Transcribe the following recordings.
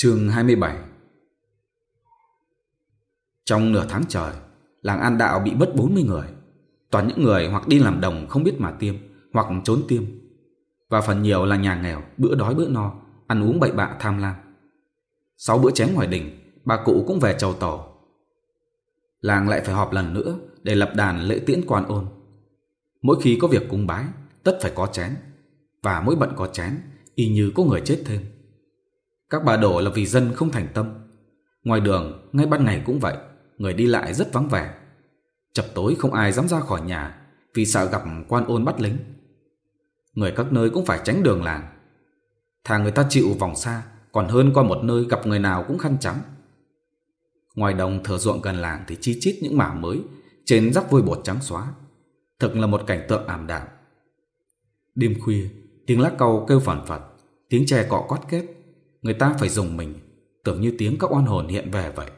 Chương 27 Trong nửa tháng trời, làng An Đạo bị mất 40 người. Toàn những người hoặc đi làm đồng không biết mà tiêm, hoặc trốn tiêm. Và phần nhiều là nhà nghèo, bữa đói bữa no, ăn uống bậy bạ tham lam. Sau bữa chén ngoài đình, bà cụ cũng về chầu tổ. Làng lại phải họp lần nữa để lập đàn lễ tiễn quan ôn. Mỗi khi có việc cung bái, tất phải có chén. Và mỗi bận có chén, y như có người chết thêm. Các bà đổ là vì dân không thành tâm. Ngoài đường, ngay ban ngày cũng vậy, người đi lại rất vắng vẻ. Chập tối không ai dám ra khỏi nhà vì sợ gặp quan ôn bắt lính. Người các nơi cũng phải tránh đường làng. Thà người ta chịu vòng xa còn hơn qua một nơi gặp người nào cũng khăn trắng. Ngoài đồng thờ ruộng gần làng thì chi chít những mả mới trên rắc vôi bột trắng xóa. thực là một cảnh tượng ảm đạm. Đêm khuya, tiếng lá cau kêu phản phật, tiếng tre cọ quát kết, người ta phải dùng mình, tưởng như tiếng các oan hồn hiện về vậy.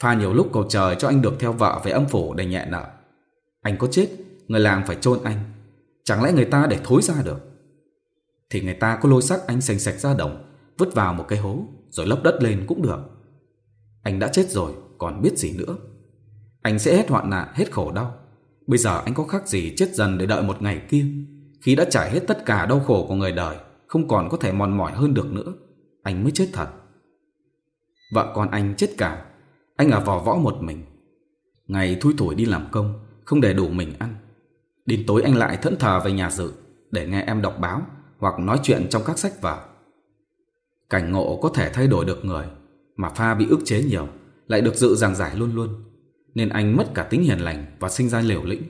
Pha nhiều lúc cầu trời cho anh được theo vợ về âm phủ để nhẹ nợ. Anh có chết, người làng phải chôn anh. Chẳng lẽ người ta để thối ra được? Thì người ta có lôi xác anh sành sạch ra đồng, vứt vào một cái hố, rồi lấp đất lên cũng được. Anh đã chết rồi, còn biết gì nữa. Anh sẽ hết hoạn nạn, hết khổ đau. Bây giờ anh có khác gì chết dần để đợi một ngày kia, khi đã trải hết tất cả đau khổ của người đời không còn có thể mòn mỏi hơn được nữa. Anh mới chết thật. Vợ con anh chết cả. Anh ở vò võ một mình. Ngày thui thủi đi làm công, Không để đủ mình ăn. Đến tối anh lại thẫn thờ về nhà dự Để nghe em đọc báo Hoặc nói chuyện trong các sách vở. Cảnh ngộ có thể thay đổi được người, Mà pha bị ức chế nhiều, Lại được dự giảng giải luôn luôn, Nên anh mất cả tính hiền lành Và sinh ra liều lĩnh.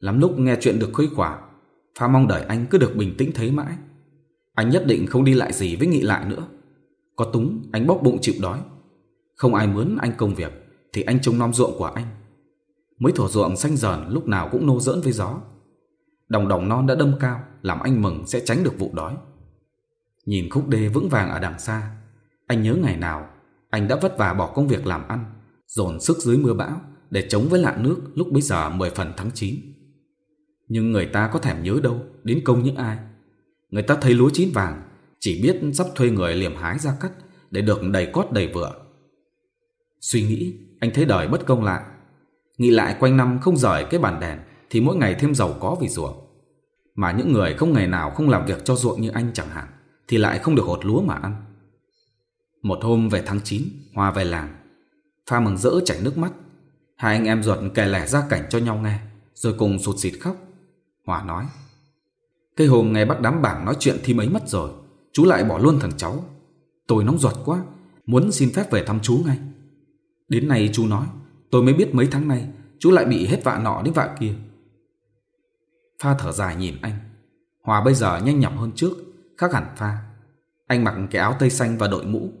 Lắm lúc nghe chuyện được khuấy khỏa, Pha mong đợi anh cứ được bình tĩnh thấy mãi. Anh nhất định không đi lại gì với nghị lại nữa. Có túng, anh bóc bụng chịu đói. Không ai mướn anh công việc, Thì anh trông non ruộng của anh. Mấy thổ ruộng xanh dờn, lúc nào cũng nô dỡn với gió. Đồng đồng non đã đâm cao, Làm anh mừng sẽ tránh được vụ đói. Nhìn khúc đê vững vàng ở đằng xa, Anh nhớ ngày nào, Anh đã vất vả bỏ công việc làm ăn, Dồn sức dưới mưa bão Để chống với lạn nước lúc bấy giờ 10 phần tháng 9 Nhưng người ta có thèm nhớ đâu Đến công những ai Người ta thấy lúa chín vàng, chỉ biết sắp thuê người liềm hái ra cắt để được đầy cốt đầy vựa. Suy nghĩ, anh thấy đời bất công lạ. Nghĩ lại quanh năm không rời cái bàn đèn thì mỗi ngày thêm giàu có vì ruộng. Mà những người không ngày nào không làm việc cho ruộng như anh chẳng hạn thì lại không được hột lúa mà ăn. Một hôm về tháng 9, Hoa về làng. Pha mừng rỡ chảy nước mắt. Hai anh em ruột kể lẻ ra cảnh cho nhau nghe, rồi cùng sụt xịt khóc. Hòa nói, cái hôm nghe bác đám bảng nói chuyện thì mấy mất rồi, chú lại bỏ luôn thằng cháu. Tôi nóng ruột quá, muốn xin phép về thăm chú ngay. Đến nay chú nói, tôi mới biết mấy tháng nay chú lại bị hết vạ nọ đến vạ kia. Pha thở dài nhìn anh. Hòa bây giờ nhanh nhỏng hơn trước, khác hẳn Pha. Anh mặc cái áo tây xanh và đội mũ.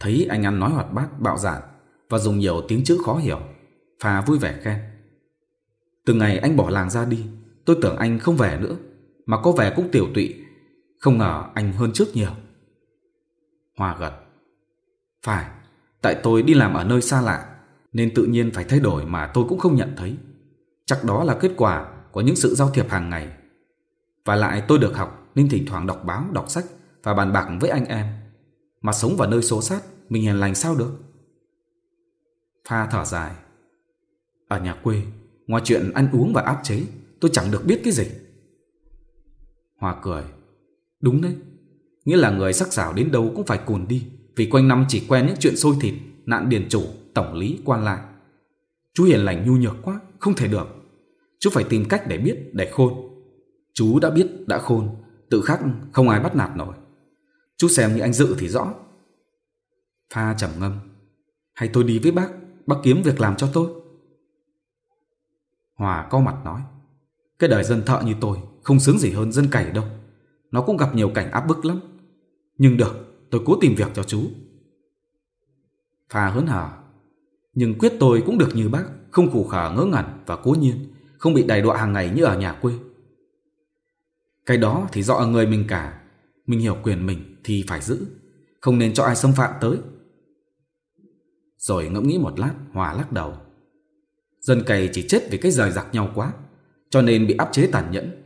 Thấy anh ăn nói hoạt bát, bạo dạn và dùng nhiều tiếng chữ khó hiểu. Pha vui vẻ khen. Từ ngày anh bỏ làng ra đi, tôi tưởng anh không về nữa. Mà có vẻ cũng tiểu tụy. Không ngờ anh hơn trước nhiều. Hòa gật. Phải Tại tôi đi làm ở nơi xa lạ Nên tự nhiên phải thay đổi mà tôi cũng không nhận thấy. Chắc đó là kết quả Của những sự giao thiệp hàng ngày. Và lại tôi được học Nên thỉnh thoảng đọc báo, đọc sách Và bàn bạc với anh em. Mà sống vào nơi số sát Mình hiền lành sao được? Pha thở dài. Ở nhà quê Ngoài chuyện ăn uống và áp chế Tôi chẳng được biết cái gì. Hoa cười. Đúng đấy. Nghĩa là người sắc sảo đến đâu cũng phải cùn đi Vì quanh năm chỉ quen những chuyện sôi thịt Nạn điền chủ, tổng lý, quan lại. Chú hiền lành nhu nhược quá Không thể được. Chú phải tìm cách để biết, để khôn. Chú đã biết, đã khôn Tự khắc không ai bắt nạt nổi. Chú xem như anh dự thì rõ. Pha trầm ngâm. Hay tôi đi với bác Bác kiếm việc làm cho tôi. Hòa co mặt nói. Cái đời dân thợ như tôi không sướng gì hơn dân cày đâu. Nó cũng gặp nhiều cảnh áp bức lắm. Nhưng được, tôi cố tìm việc cho chú. Phà hớn hở, Nhưng quyết tôi cũng được như bác, Không khủ khả ngỡ ngẩn và cố nhiên, Không bị đầy đọa hàng ngày như ở nhà quê. Cái đó thì do người mình cả. Mình hiểu quyền mình thì phải giữ, Không nên cho ai xâm phạm tới. Rồi ngẫm nghĩ một lát, Hòa lắc đầu. Dân cày chỉ chết vì cái rời giặc nhau quá, Cho nên bị áp chế tàn nhẫn.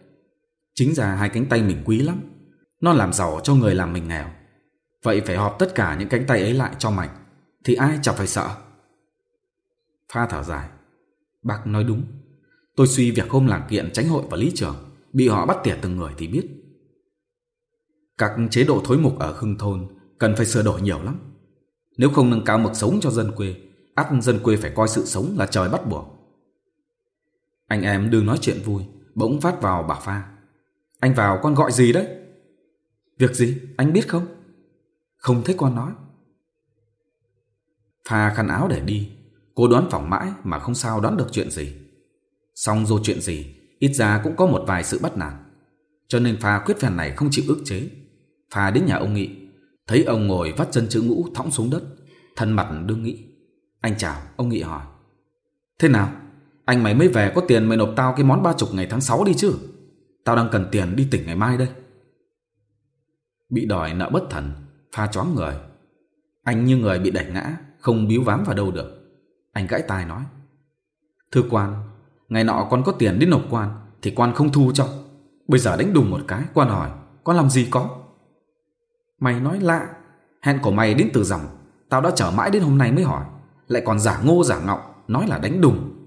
Chính ra hai cánh tay mình quý lắm. Nó làm giàu cho người làm mình nghèo. Vậy phải họp tất cả những cánh tay ấy lại cho mảnh. Thì ai chẳng phải sợ. Pha thở dài. Bác nói đúng. Tôi suy việc hôm làm kiện tránh hội và lý trưởng. Bị họ bắt tiệt từng người thì biết. Các chế độ thối mục ở Hưng Thôn cần phải sửa đổi nhiều lắm. Nếu không nâng cao mực sống cho dân quê, ắt dân quê phải coi sự sống là trời bắt buộc. Anh em đừng nói chuyện vui, bỗng phát vào bà pha. Anh vào con gọi gì đấy? Việc gì? Anh biết không? Không thấy con nói. Pha khăn áo để đi. Cô đoán phỏng mãi mà không sao đoán được chuyện gì. Xong dù chuyện gì, ít ra cũng có một vài sự bất nạt. Cho nên Pha quyết phèn này không chịu ức chế. Pha đến nhà ông Nghị, thấy ông ngồi vắt chân chữ ngũ thõng xuống đất. Thân mặt đương nghĩ. Anh chào, ông Nghị hỏi. Thế nào? Anh mày mới về có tiền mày nộp tao cái món ba chục ngày tháng 6 đi chứ? Tao đang cần tiền đi tỉnh ngày mai đây. Bị đòi nợ bất thần, Pha choáng người. Anh như người bị đẩy ngã, Không biếu vám vào đâu được. Anh gãi tai nói Thưa quan, Ngày nọ con có tiền đến nộp quan Thì quan không thu cho. Bây giờ đánh đùng một cái, Quan hỏi, Con làm gì có? Mày nói lạ, Hẹn của mày đến từ dòng, Tao đã chờ mãi đến hôm nay mới hỏi, Lại còn giả ngô giả ngọng Nói là đánh đùng.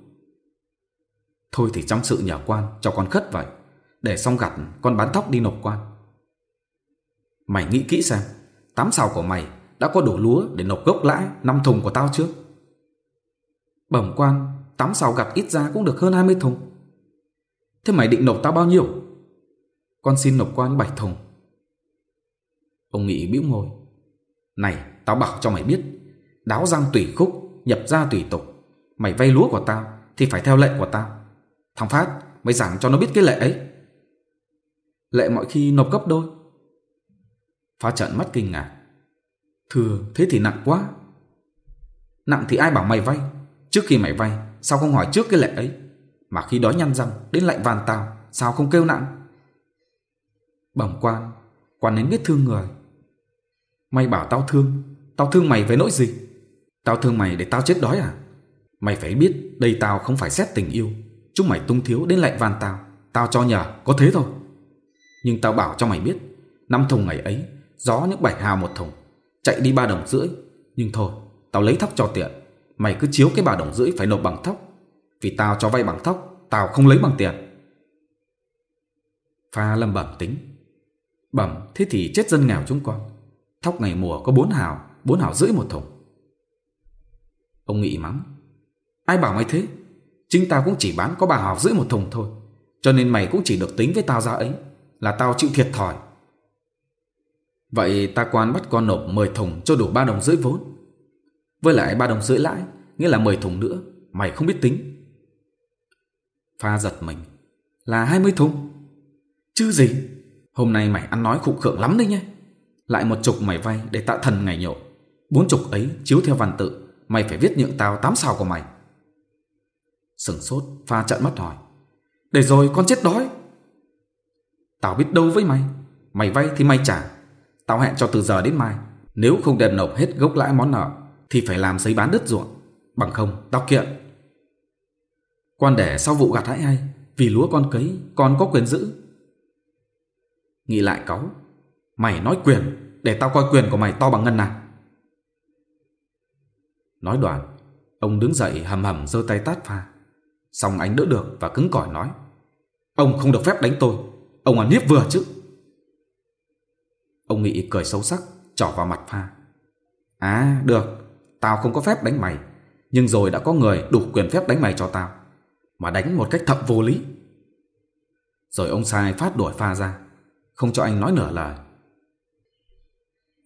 Thôi thì trong sự nhờ quan cho con khất vậy. Để xong gặt, con bán thóc đi nộp quan. Mày nghĩ kỹ xem, Tám sào của mày đã có đủ lúa để nộp gốc lãi năm thùng của tao chưa? Bẩm quan, Tám sào gặt ít ra cũng được hơn 20 thùng. Thế mày định nộp tao bao nhiêu? Con xin nộp quan 7 thùng. Ông nghĩ bĩu môi. Này, tao bảo cho mày biết, Đáo răng tùy khúc, Nhập ra tùy tục. Mày vay lúa của tao Thì phải theo lệ của tao. Thằng Phát, Mày giảng cho nó biết cái lệ ấy lại mọi khi nộp gấp đôi. Phá trận mắt kinh ngạc. Thưa, thế thì nặng quá. Nặng thì ai bảo mày vay? Trước khi mày vay, Sao không hỏi trước cái lệ ấy? Mà khi đó nhăn răng, đến lạnh vàn tao, Sao không kêu nặng Bẩm quan Quan nên biết thương người. Mày bảo tao thương Tao thương mày với nỗi gì? Tao thương mày để tao chết đói à? Mày phải biết, đây tao không phải xét tình yêu. Chúng mày tung thiếu đến lạnh van tao Tao cho nhờ, có thế thôi. Nhưng tao bảo cho mày biết, Năm thùng ngày ấy, Gió những bảy hào một thùng, Chạy đi ba đồng rưỡi. Nhưng thôi, Tao lấy thóc cho tiện, Mày cứ chiếu cái bà đồng rưỡi phải nộp bằng thóc. Vì tao cho vay bằng thóc, Tao không lấy bằng tiền. Pha lâm bẩm tính, Bẩm, thế thì chết dân nghèo chúng con. Thóc ngày mùa có bốn hào Bốn hào rưỡi một thùng. Ông nghĩ mắng, Ai bảo mày thế? Chính tao cũng chỉ bán có bà hào rưỡi một thùng thôi, Cho nên mày cũng chỉ được tính với tao ra ấy là tao chịu thiệt thòi. Vậy ta quan bắt con nộp 10 thùng cho đủ 3 đồng rưỡi vốn. Với lại 3 đồng rưỡi lãi, nghĩa là 10 thùng nữa, mày không biết tính. Pha giật mình, là 20 thùng. Chứ gì, hôm nay mày ăn nói khụ khượng lắm đấy nhé. Lại một chục mày vay để tạ thần ngày nhộn, Bốn chục ấy chiếu theo văn tự, mày phải viết nhượng tao tám sao của mày. Sừng sốt, pha trận mắt hỏi. Để rồi con chết đói. Tao biết đâu với mày. Mày vay thì mày trả. Tao hẹn cho từ giờ đến mai. Nếu không đem nộp hết gốc lãi món nợ, Thì phải làm giấy bán đất ruộng. Bằng không, tao kiện. Con đẻ sau vụ gạt hãi hay Vì lúa con cấy, con có quyền giữ. Nghĩ lại cáu. Mày nói quyền, Để tao coi quyền của mày to bằng ngân nào. Nói đoạn, Ông đứng dậy hầm hầm giơ tay tát pha. Xong anh đỡ được và cứng cỏi nói, Ông không được phép đánh tôi. Ông ăn hiếp vừa chứ? Ông Nghị cười xấu sắc, Trỏ vào mặt pha. À được, Tao không có phép đánh mày, Nhưng rồi đã có người đủ quyền phép đánh mày cho tao, Mà đánh một cách thậm vô lý. Rồi ông sai phát đuổi pha ra, Không cho anh nói nửa lời.